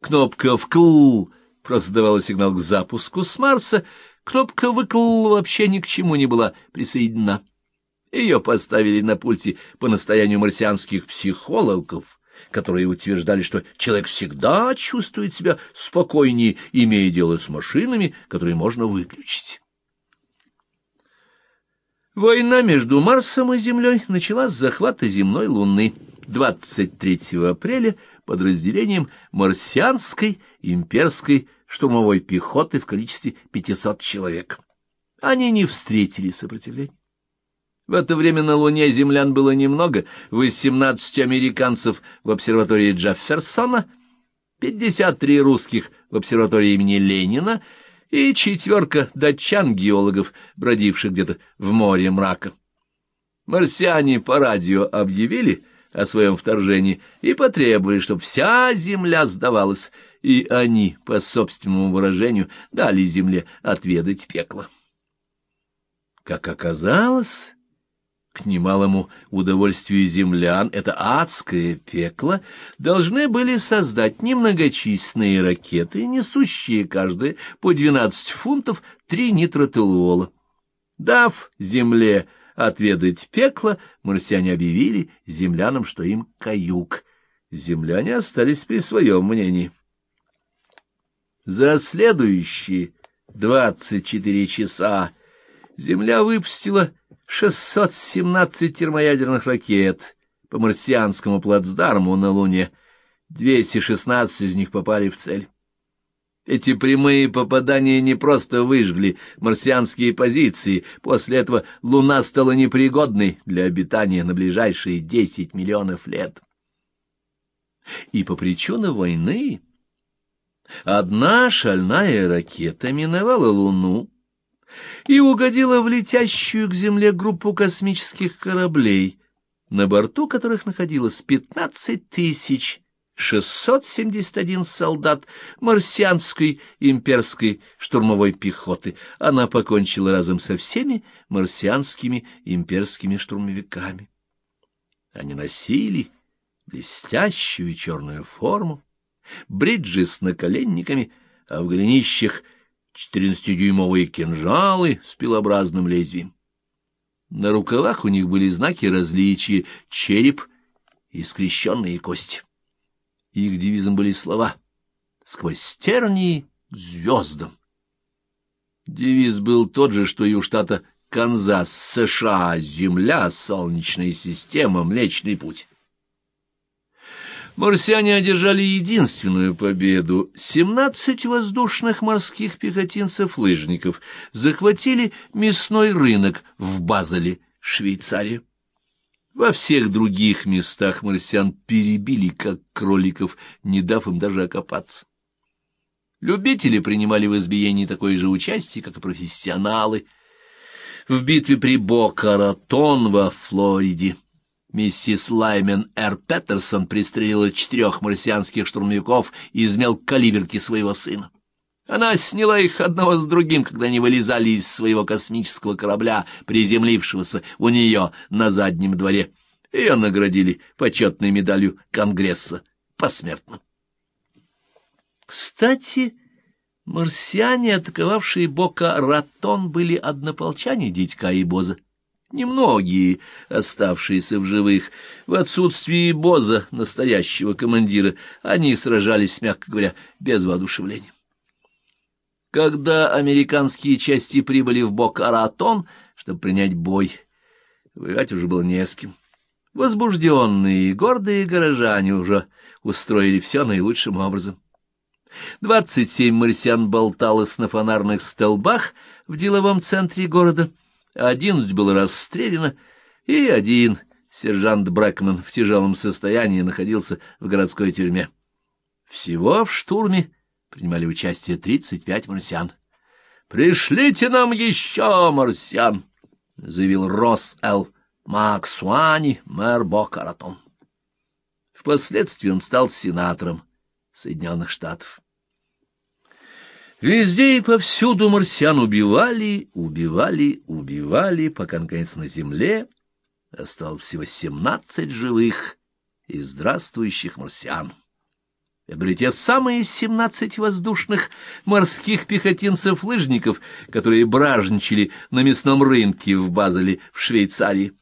Кнопка «вкл» просто сигнал к запуску с Марса, кнопка «выкл» вообще ни к чему не была присоединена. Ее поставили на пульте по настоянию марсианских психологов, которые утверждали, что человек всегда чувствует себя спокойнее, имея дело с машинами, которые можно выключить. Война между Марсом и Землей началась с захвата земной Луны 23 апреля подразделением марсианской имперской штурмовой пехоты в количестве 500 человек. Они не встретили сопротивления. В это время на Луне землян было немного, 18 американцев в обсерватории Джефферсона, 53 русских в обсерватории имени Ленина и четверка датчан-геологов, бродивших где-то в море мрака. Марсиане по радио объявили о своем вторжении и потребовали, чтобы вся земля сдавалась, и они, по собственному выражению, дали земле отведать пекло. Как оказалось к немалому удовольствию землян, это адское пекло, должны были создать немногочисленные ракеты, несущие каждая по 12 фунтов 3 нитротолуола. Дав земле отведать пекло, марсиане объявили землянам, что им каюк. Земляне остались при своем мнении. За следующие двадцать четыре часа Земля выпустила 617 термоядерных ракет по марсианскому плацдарму на Луне. 216 из них попали в цель. Эти прямые попадания не просто выжгли марсианские позиции, после этого Луна стала непригодной для обитания на ближайшие 10 миллионов лет. И по причине войны одна шальная ракета миновала Луну, и угодила в летящую к Земле группу космических кораблей, на борту которых находилось пятнадцать тысяч 671 солдат марсианской имперской штурмовой пехоты. Она покончила разом со всеми марсианскими имперскими штурмовиками. Они носили блестящую черную форму, бриджи с наколенниками, а в голенищах — четырнадцатидюймовые кинжалы с пилообразным лезвием. На рукавах у них были знаки различия — череп и скрещенные кости. Их девизом были слова «Сквозь тернии звездам». Девиз был тот же, что и у штата Канзас, США, Земля, Солнечная система, Млечный путь. Марсиане одержали единственную победу. Семнадцать воздушных морских пехотинцев-лыжников захватили мясной рынок в Базеле, Швейцария. Во всех других местах марсиан перебили, как кроликов, не дав им даже окопаться. Любители принимали в избиении такое же участие, как и профессионалы. В битве при Бока-Ратон во Флориде Миссис Лаймен Р. Петерсон пристрелила четырех марсианских штурмовиков из мелкокалиберки своего сына. Она сняла их одного с другим, когда они вылезали из своего космического корабля, приземлившегося у нее на заднем дворе. Ее наградили почетной медалью Конгресса посмертно. Кстати, марсиане, атаковавшие Бока Ратон, были однополчане Дитька и Боза. Немногие, оставшиеся в живых, в отсутствии Боза, настоящего командира, они сражались, мягко говоря, без воодушевления. Когда американские части прибыли в Бок-Аратон, чтобы принять бой, воевать уже было не с кем. Возбужденные и гордые горожане уже устроили все наилучшим образом. Двадцать семь марсиан болталось на фонарных столбах в деловом центре города — одиннадцать было расстреляно, и один, сержант Брэкман, в тяжелом состоянии находился в городской тюрьме. Всего в штурме принимали участие тридцать пять марсиан. «Пришлите нам еще марсиан!» — заявил Росс Л. Максуани, мэр Бокаратон. Впоследствии он стал сенатором Соединенных Штатов. Везде и повсюду марсиан убивали, убивали, убивали, пока, наконец, на земле осталось всего семнадцать живых и здравствующих марсиан. Это были те самые семнадцать воздушных морских пехотинцев-лыжников, которые бражничали на мясном рынке в Базеле в Швейцарии.